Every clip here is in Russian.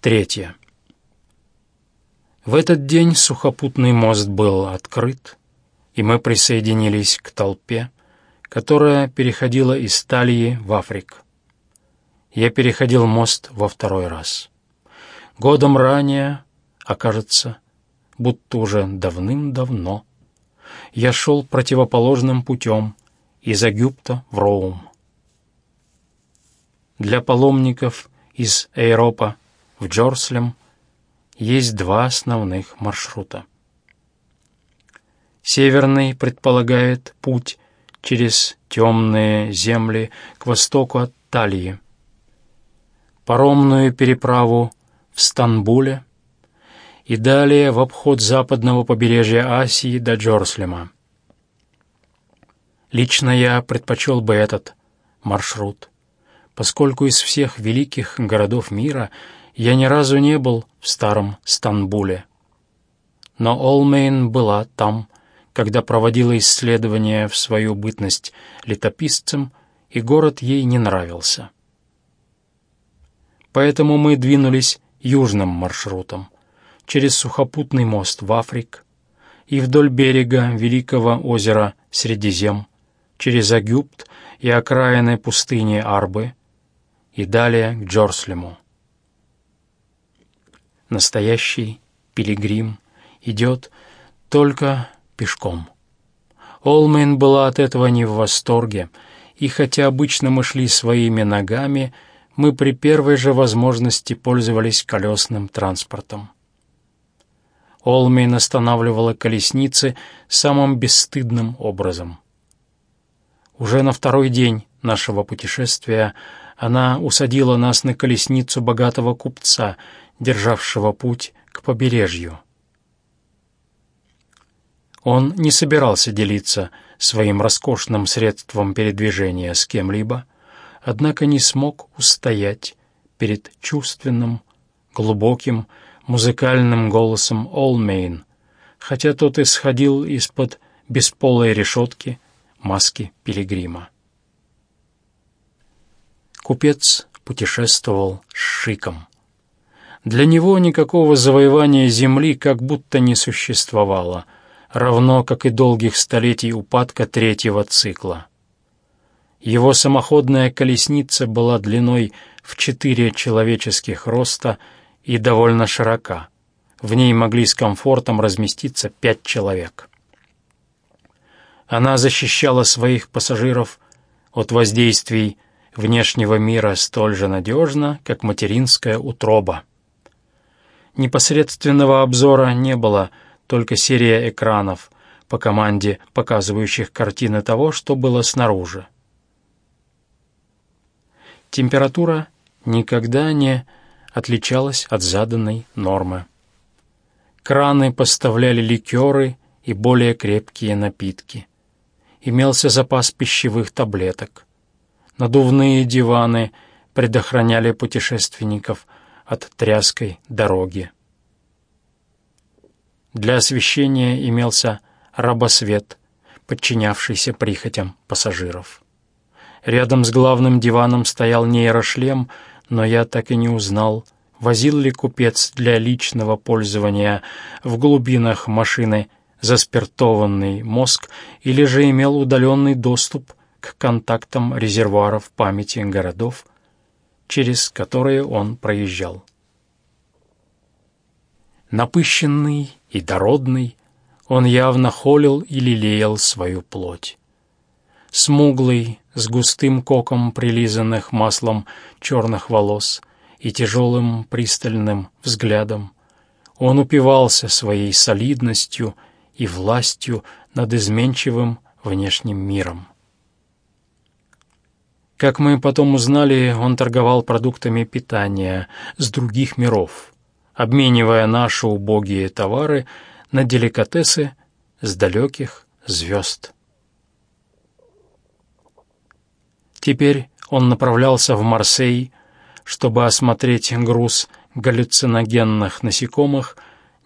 Третье. В этот день сухопутный мост был открыт, и мы присоединились к толпе, которая переходила из Талии в Африк. Я переходил мост во второй раз. Годом ранее, окажется, будто уже давным-давно, я шел противоположным путем из Египта в Роум. Для паломников из Эйропа в Джорслем есть два основных маршрута. Северный предполагает путь через темные земли к востоку от Талии, паромную переправу в Стамбуле и далее в обход западного побережья Асии до Джорслема. Лично я предпочел бы этот маршрут, поскольку из всех великих городов мира – я ни разу не был в старом Стамбуле. Но Олмейн была там, когда проводила исследования в свою бытность летописцем, и город ей не нравился. Поэтому мы двинулись южным маршрутом, через сухопутный мост в Африк и вдоль берега Великого озера Средизем, через Агюпт и окраины пустыни Арбы и далее к Джорслему. Настоящий пилигрим идет только пешком. Олмейн была от этого не в восторге, и хотя обычно мы шли своими ногами, мы при первой же возможности пользовались колесным транспортом. Олмейн останавливала колесницы самым бесстыдным образом. Уже на второй день нашего путешествия она усадила нас на колесницу богатого купца, державшего путь к побережью. Он не собирался делиться своим роскошным средством передвижения с кем-либо, однако не смог устоять перед чувственным, глубоким, музыкальным голосом Олмейн, хотя тот исходил из-под бесполой решетки маски пилигрима. Купец путешествовал с шиком. Для него никакого завоевания земли как будто не существовало, равно как и долгих столетий упадка третьего цикла. Его самоходная колесница была длиной в четыре человеческих роста и довольно широка. В ней могли с комфортом разместиться пять человек. Она защищала своих пассажиров от воздействий внешнего мира столь же надежно, как материнская утроба. Непосредственного обзора не было, только серия экранов по команде, показывающих картины того, что было снаружи. Температура никогда не отличалась от заданной нормы. Краны поставляли ликеры и более крепкие напитки. Имелся запас пищевых таблеток. Надувные диваны предохраняли путешественников от тряской дороги. Для освещения имелся рабосвет, подчинявшийся прихотям пассажиров. Рядом с главным диваном стоял нейрошлем, но я так и не узнал, возил ли купец для личного пользования в глубинах машины заспиртованный мозг или же имел удаленный доступ к контактам резервуаров памяти городов, через которые он проезжал. Напыщенный и дородный, он явно холил и лелеял свою плоть. Смуглый, с густым коком прилизанных маслом черных волос и тяжелым пристальным взглядом, он упивался своей солидностью и властью над изменчивым внешним миром. Как мы потом узнали, он торговал продуктами питания с других миров, обменивая наши убогие товары на деликатесы с далеких звезд. Теперь он направлялся в Марсей, чтобы осмотреть груз галлюциногенных насекомых,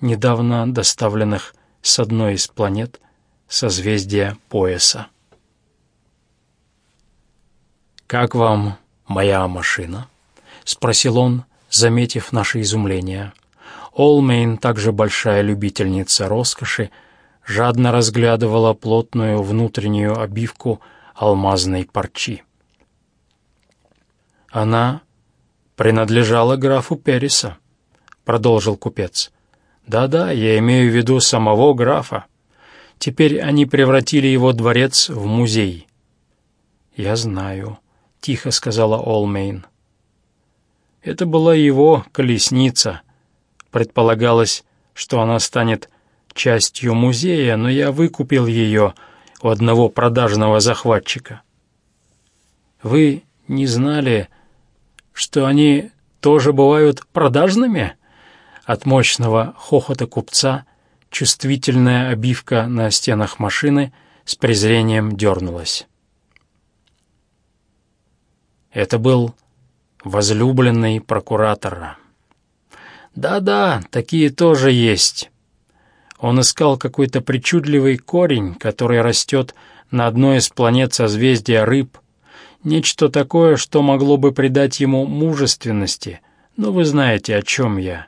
недавно доставленных с одной из планет созвездия Пояса. «Как вам моя машина?» — спросил он, заметив наше изумление. Олмейн, также большая любительница роскоши, жадно разглядывала плотную внутреннюю обивку алмазной парчи. «Она принадлежала графу Переса», — продолжил купец. «Да-да, я имею в виду самого графа. Теперь они превратили его дворец в музей». «Я знаю», — тихо сказала Олмейн. Это была его колесница. Предполагалось, что она станет частью музея, но я выкупил ее у одного продажного захватчика. Вы не знали, что они тоже бывают продажными?» От мощного хохота купца чувствительная обивка на стенах машины с презрением дернулась. Это был возлюбленный прокуратора. «Да-да, такие тоже есть». Он искал какой-то причудливый корень, который растет на одной из планет созвездия рыб, Нечто такое, что могло бы придать ему мужественности, но вы знаете, о чем я.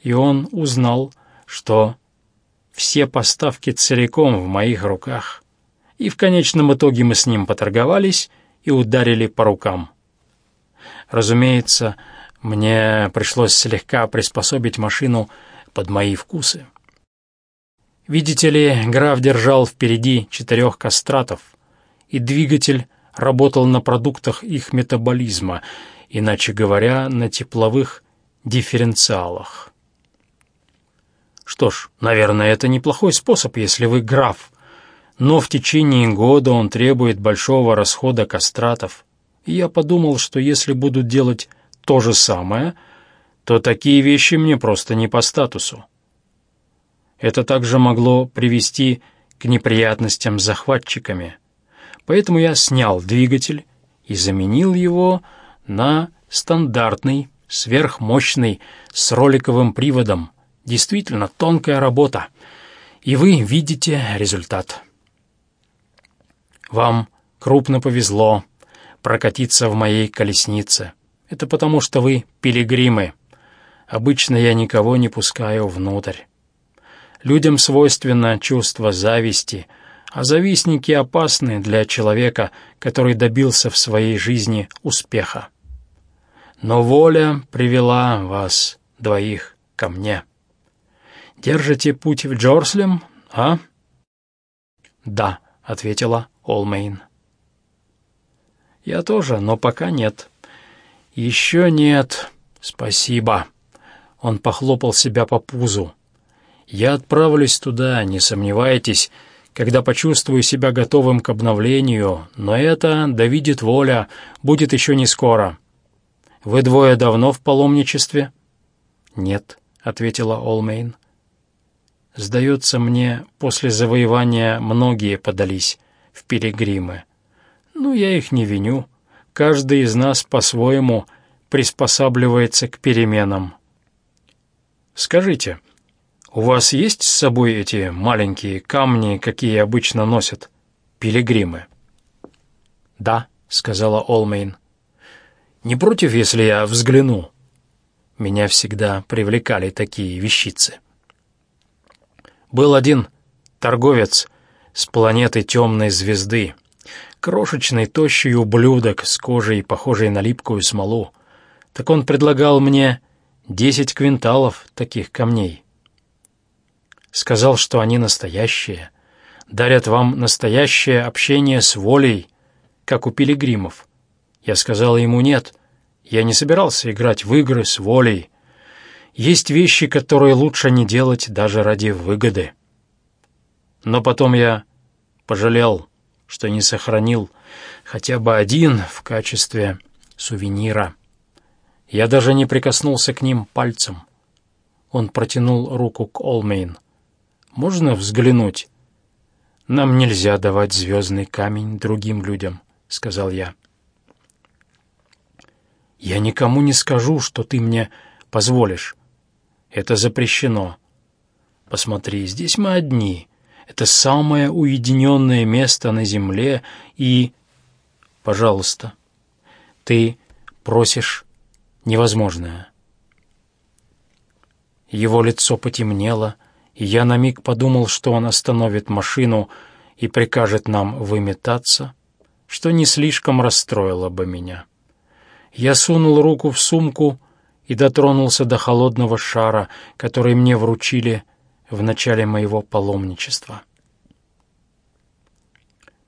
И он узнал, что все поставки целиком в моих руках. И в конечном итоге мы с ним поторговались и ударили по рукам. Разумеется, мне пришлось слегка приспособить машину под мои вкусы. Видите ли, граф держал впереди четырех кастратов, и двигатель работал на продуктах их метаболизма, иначе говоря, на тепловых дифференциалах. Что ж, наверное, это неплохой способ, если вы граф, но в течение года он требует большого расхода кастратов. И я подумал, что если будут делать то же самое, то такие вещи мне просто не по статусу. Это также могло привести к неприятностям с захватчиками – Поэтому я снял двигатель и заменил его на стандартный, сверхмощный, с роликовым приводом. Действительно тонкая работа. И вы видите результат. Вам крупно повезло прокатиться в моей колеснице. Это потому, что вы пилигримы. Обычно я никого не пускаю внутрь. Людям свойственно чувство зависти — а завистники опасны для человека, который добился в своей жизни успеха. Но воля привела вас двоих ко мне. Держите путь в Джорслем, а? Да, ответила Олмейн. Я тоже, но пока нет. Еще нет. Спасибо. Он похлопал себя по пузу. Я отправлюсь туда, не сомневайтесь, когда почувствую себя готовым к обновлению, но это, да видит воля, будет еще не скоро. Вы двое давно в паломничестве? Нет, ответила Олмейн. Сдается мне, после завоевания многие подались в пилигримы. Ну, я их не виню. Каждый из нас по-своему приспосабливается к переменам. Скажите, — «У вас есть с собой эти маленькие камни, какие обычно носят пилигримы?» «Да», — сказала Олмейн. «Не против, если я взгляну?» Меня всегда привлекали такие вещицы. Был один торговец с планеты темной звезды, крошечный, тощий ублюдок с кожей, похожей на липкую смолу. Так он предлагал мне десять квинталов таких камней. Сказал, что они настоящие, дарят вам настоящее общение с волей, как у пилигримов. Я сказал ему нет, я не собирался играть в игры с волей. Есть вещи, которые лучше не делать даже ради выгоды. Но потом я пожалел, что не сохранил хотя бы один в качестве сувенира. Я даже не прикоснулся к ним пальцем. Он протянул руку к Олмейн. Можно взглянуть?» «Нам нельзя давать звездный камень другим людям», — сказал я. «Я никому не скажу, что ты мне позволишь. Это запрещено. Посмотри, здесь мы одни. Это самое уединенное место на земле, и... Пожалуйста, ты просишь невозможное. Его лицо потемнело, и я на миг подумал, что он остановит машину и прикажет нам выметаться, что не слишком расстроило бы меня. Я сунул руку в сумку и дотронулся до холодного шара, который мне вручили в начале моего паломничества.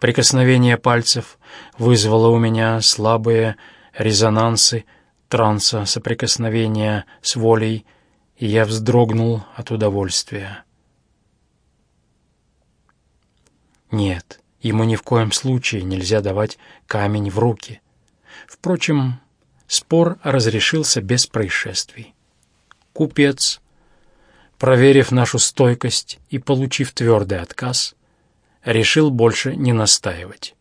Прикосновение пальцев вызвало у меня слабые резонансы транса соприкосновения с волей, и я вздрогнул от удовольствия. Нет, ему ни в коем случае нельзя давать камень в руки. Впрочем, спор разрешился без происшествий. Купец, проверив нашу стойкость и получив твердый отказ, решил больше не настаивать.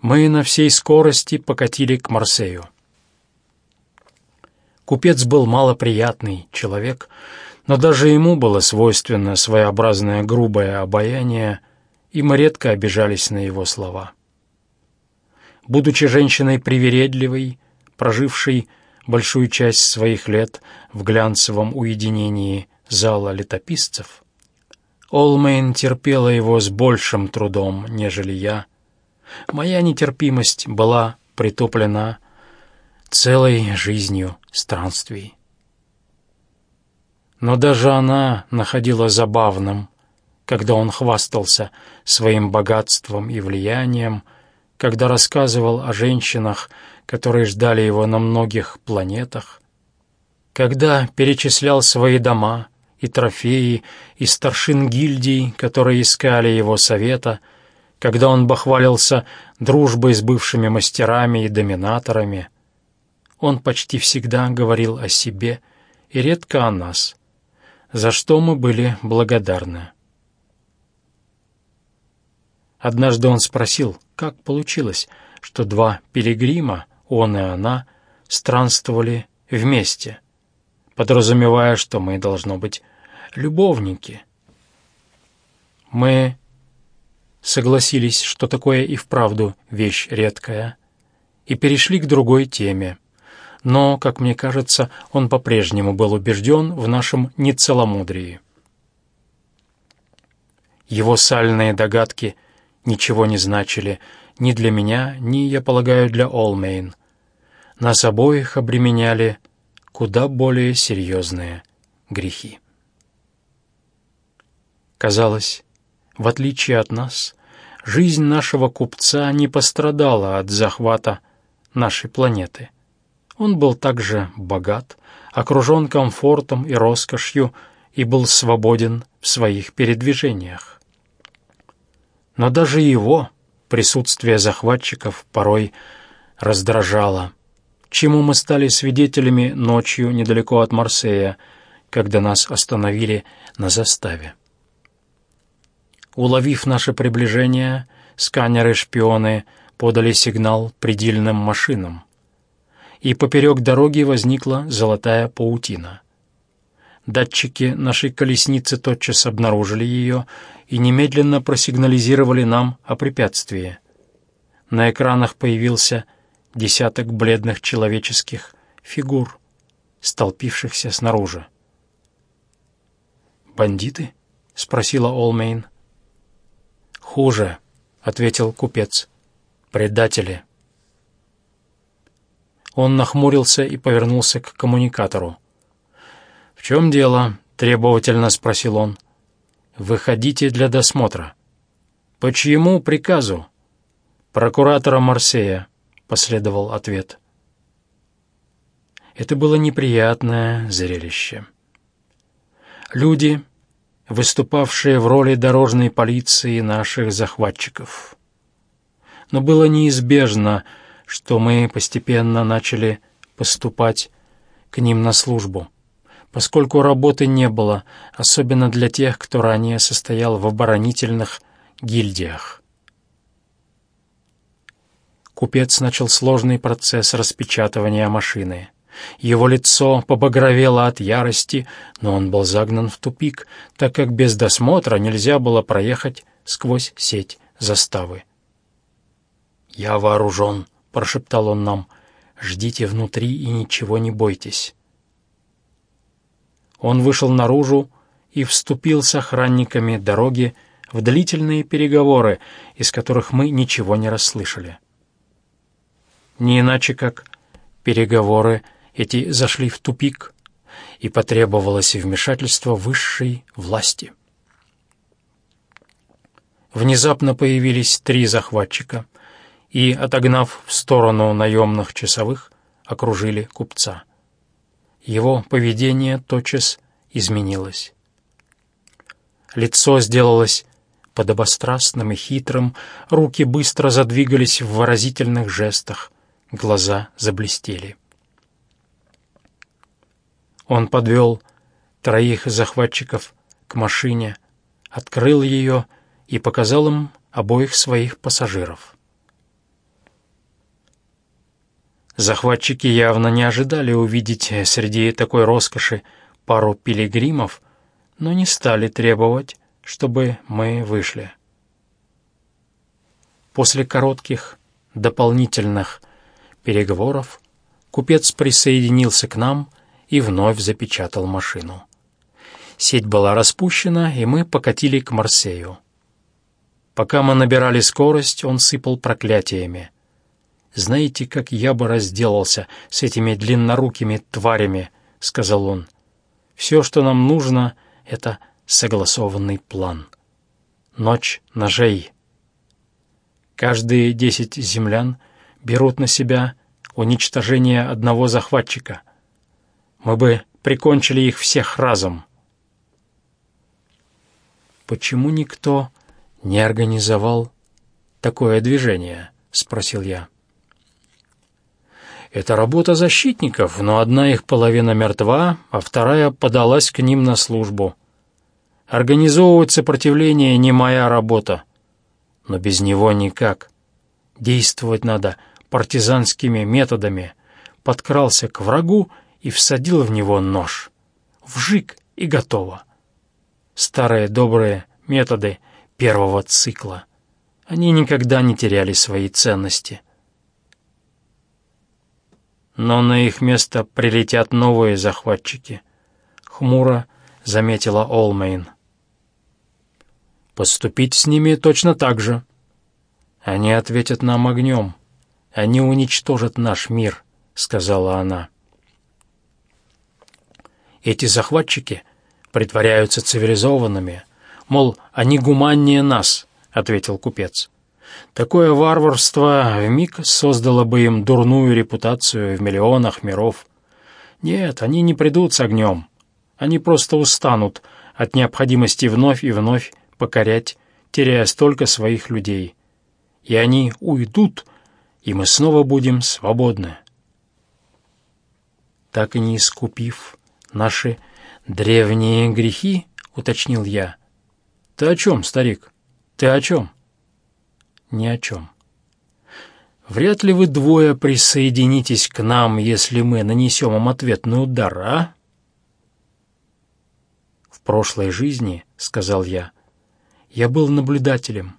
Мы на всей скорости покатили к Марсею. Купец был малоприятный человек, но даже ему было свойственно своеобразное грубое обаяние, и мы редко обижались на его слова. Будучи женщиной привередливой, прожившей большую часть своих лет в глянцевом уединении зала летописцев, Олмейн терпела его с большим трудом, нежели я. Моя нетерпимость была притуплена целой жизнью странствий. Но даже она находила забавным, когда он хвастался своим богатством и влиянием, когда рассказывал о женщинах, которые ждали его на многих планетах, когда перечислял свои дома — и трофеи, и старшин гильдий, которые искали его совета, когда он бахвалился дружбой с бывшими мастерами и доминаторами. Он почти всегда говорил о себе и редко о нас, за что мы были благодарны. Однажды он спросил, как получилось, что два пилигрима, он и она, странствовали вместе, подразумевая, что мы, должно быть, любовники. Мы согласились, что такое и вправду вещь редкая, и перешли к другой теме. Но, как мне кажется, он по-прежнему был убежден в нашем нецеломудрии. Его сальные догадки ничего не значили ни для меня, ни, я полагаю, для Олмейн. Нас обоих обременяли куда более серьезные грехи. Казалось, в отличие от нас, жизнь нашего купца не пострадала от захвата нашей планеты. Он был также богат, окружен комфортом и роскошью и был свободен в своих передвижениях. Но даже его присутствие захватчиков порой раздражало, чему мы стали свидетелями ночью недалеко от Марсея, когда нас остановили на заставе. Уловив наше приближение, сканеры-шпионы подали сигнал предельным машинам. И поперек дороги возникла золотая паутина. Датчики нашей колесницы тотчас обнаружили ее и немедленно просигнализировали нам о препятствии. На экранах появился десяток бледных человеческих фигур, столпившихся снаружи. «Бандиты?» — спросила Олмейн. «Хуже», — ответил купец. «Предатели». Он нахмурился и повернулся к коммуникатору. «В чем дело?» — требовательно спросил он. «Выходите для досмотра». «По чьему приказу?» «Прокуратора Марсея», — последовал ответ. Это было неприятное зрелище. Люди выступавшие в роли дорожной полиции наших захватчиков. Но было неизбежно, что мы постепенно начали поступать к ним на службу, поскольку работы не было, особенно для тех, кто ранее состоял в оборонительных гильдиях. Купец начал сложный процесс распечатывания машины — его лицо побагровело от ярости, но он был загнан в тупик, так как без досмотра нельзя было проехать сквозь сеть заставы. «Я вооружен», — прошептал он нам. Ждите внутри и ничего не бойтесь». Он вышел наружу и вступил с охранниками дороги в длительные переговоры, из которых мы ничего не расслышали. Не иначе как переговоры эти зашли в тупик, и потребовалось вмешательство высшей власти. Внезапно появились три захватчика и, отогнав в сторону наемных часовых, окружили купца. Его поведение тотчас изменилось. Лицо сделалось подобострастным и хитрым, руки быстро задвигались в выразительных жестах, глаза заблестели. Он подвел троих захватчиков к машине, открыл ее и показал им обоих своих пассажиров. Захватчики явно не ожидали увидеть среди такой роскоши пару пилигримов, но не стали требовать, чтобы мы вышли. После коротких дополнительных переговоров купец присоединился к нам и вновь запечатал машину. Сеть была распущена, и мы покатили к Марсею. Пока мы набирали скорость, он сыпал проклятиями. «Знаете, как я бы разделался с этими длиннорукими тварями?» — сказал он. «Все, что нам нужно, — это согласованный план. Ночь ножей. Каждые десять землян берут на себя уничтожение одного захватчика. Мы бы прикончили их всех разом». «Почему никто не организовал такое движение?» — спросил я. Это работа защитников, но одна их половина мертва, а вторая подалась к ним на службу. Организовывать сопротивление не моя работа, но без него никак. Действовать надо партизанскими методами. Подкрался к врагу и всадил в него нож. Вжик и готово. Старые добрые методы первого цикла. Они никогда не теряли свои ценности — но на их место прилетят новые захватчики. Хмуро заметила Олмейн. Поступить с ними точно так же. Они ответят нам огнем. Они уничтожат наш мир, сказала она. Эти захватчики притворяются цивилизованными, мол, они гуманнее нас, ответил купец. Такое варварство вмиг создало бы им дурную репутацию в миллионах миров. Нет, они не придут с огнем. Они просто устанут от необходимости вновь и вновь покорять, теряя столько своих людей. И они уйдут, и мы снова будем свободны. Так и не искупив наши древние грехи, уточнил я. Ты о чем, старик? Ты о чем? — ни о чем. Вряд ли вы двое присоединитесь к нам, если мы нанесем им ответный удар, а? В прошлой жизни, — сказал я, — я был наблюдателем,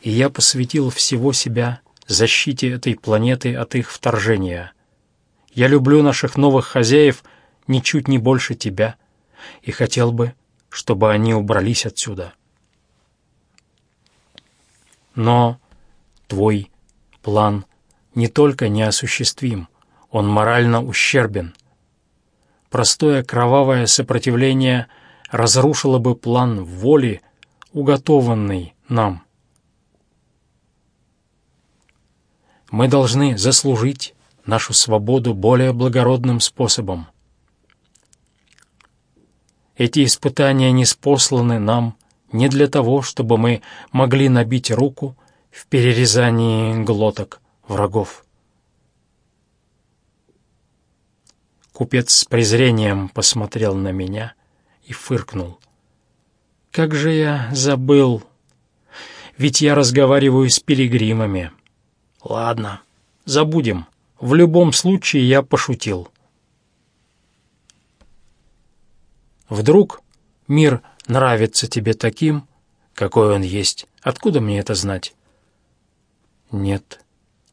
и я посвятил всего себя защите этой планеты от их вторжения. Я люблю наших новых хозяев ничуть не больше тебя, и хотел бы, чтобы они убрались отсюда. Но твой план не только неосуществим, он морально ущербен. Простое кровавое сопротивление разрушило бы план воли, уготованный нам. Мы должны заслужить нашу свободу более благородным способом. Эти испытания не спосланы нам не для того, чтобы мы могли набить руку в перерезании глоток врагов. Купец с презрением посмотрел на меня и фыркнул. «Как же я забыл! Ведь я разговариваю с пилигримами. Ладно, забудем. В любом случае я пошутил». Вдруг мир нравится тебе таким, какой он есть. Откуда мне это знать? Нет,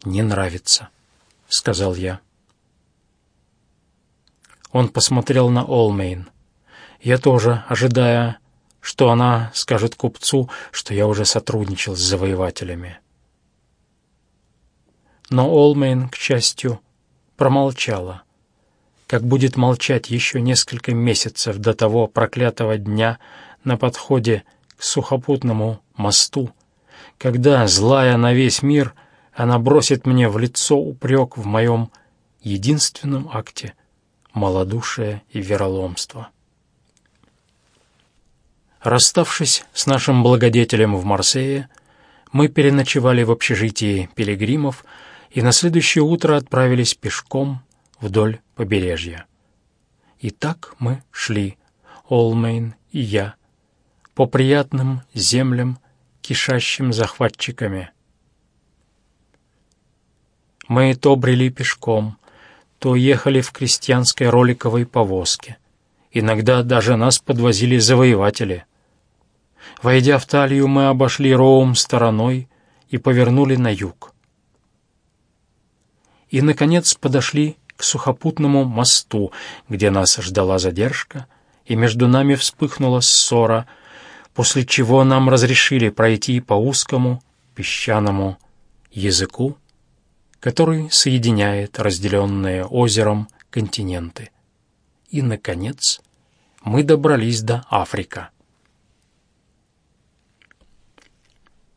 не нравится, сказал я. Он посмотрел на Олмейн. Я тоже, ожидая, что она скажет купцу, что я уже сотрудничал с завоевателями. Но Олмейн, к счастью, промолчала, как будет молчать еще несколько месяцев до того проклятого дня на подходе к сухопутному мосту, когда, злая на весь мир, она бросит мне в лицо упрек в моем единственном акте малодушия и вероломства. Расставшись с нашим благодетелем в Марсее, мы переночевали в общежитии пилигримов и на следующее утро отправились пешком вдоль побережья. И так мы шли, Олмейн и я, по приятным землям, кишащим захватчиками. Мы то брели пешком, то ехали в крестьянской роликовой повозке. Иногда даже нас подвозили завоеватели — Войдя в Талию, мы обошли Роум стороной и повернули на юг. И, наконец, подошли к сухопутному мосту, где нас ждала задержка, и между нами вспыхнула ссора, после чего нам разрешили пройти по узкому песчаному языку, который соединяет разделенные озером континенты. И, наконец, мы добрались до Африка.